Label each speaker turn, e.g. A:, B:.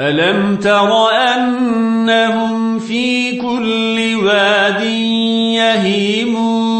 A: ألم تر أنهم في كل واد يهيمون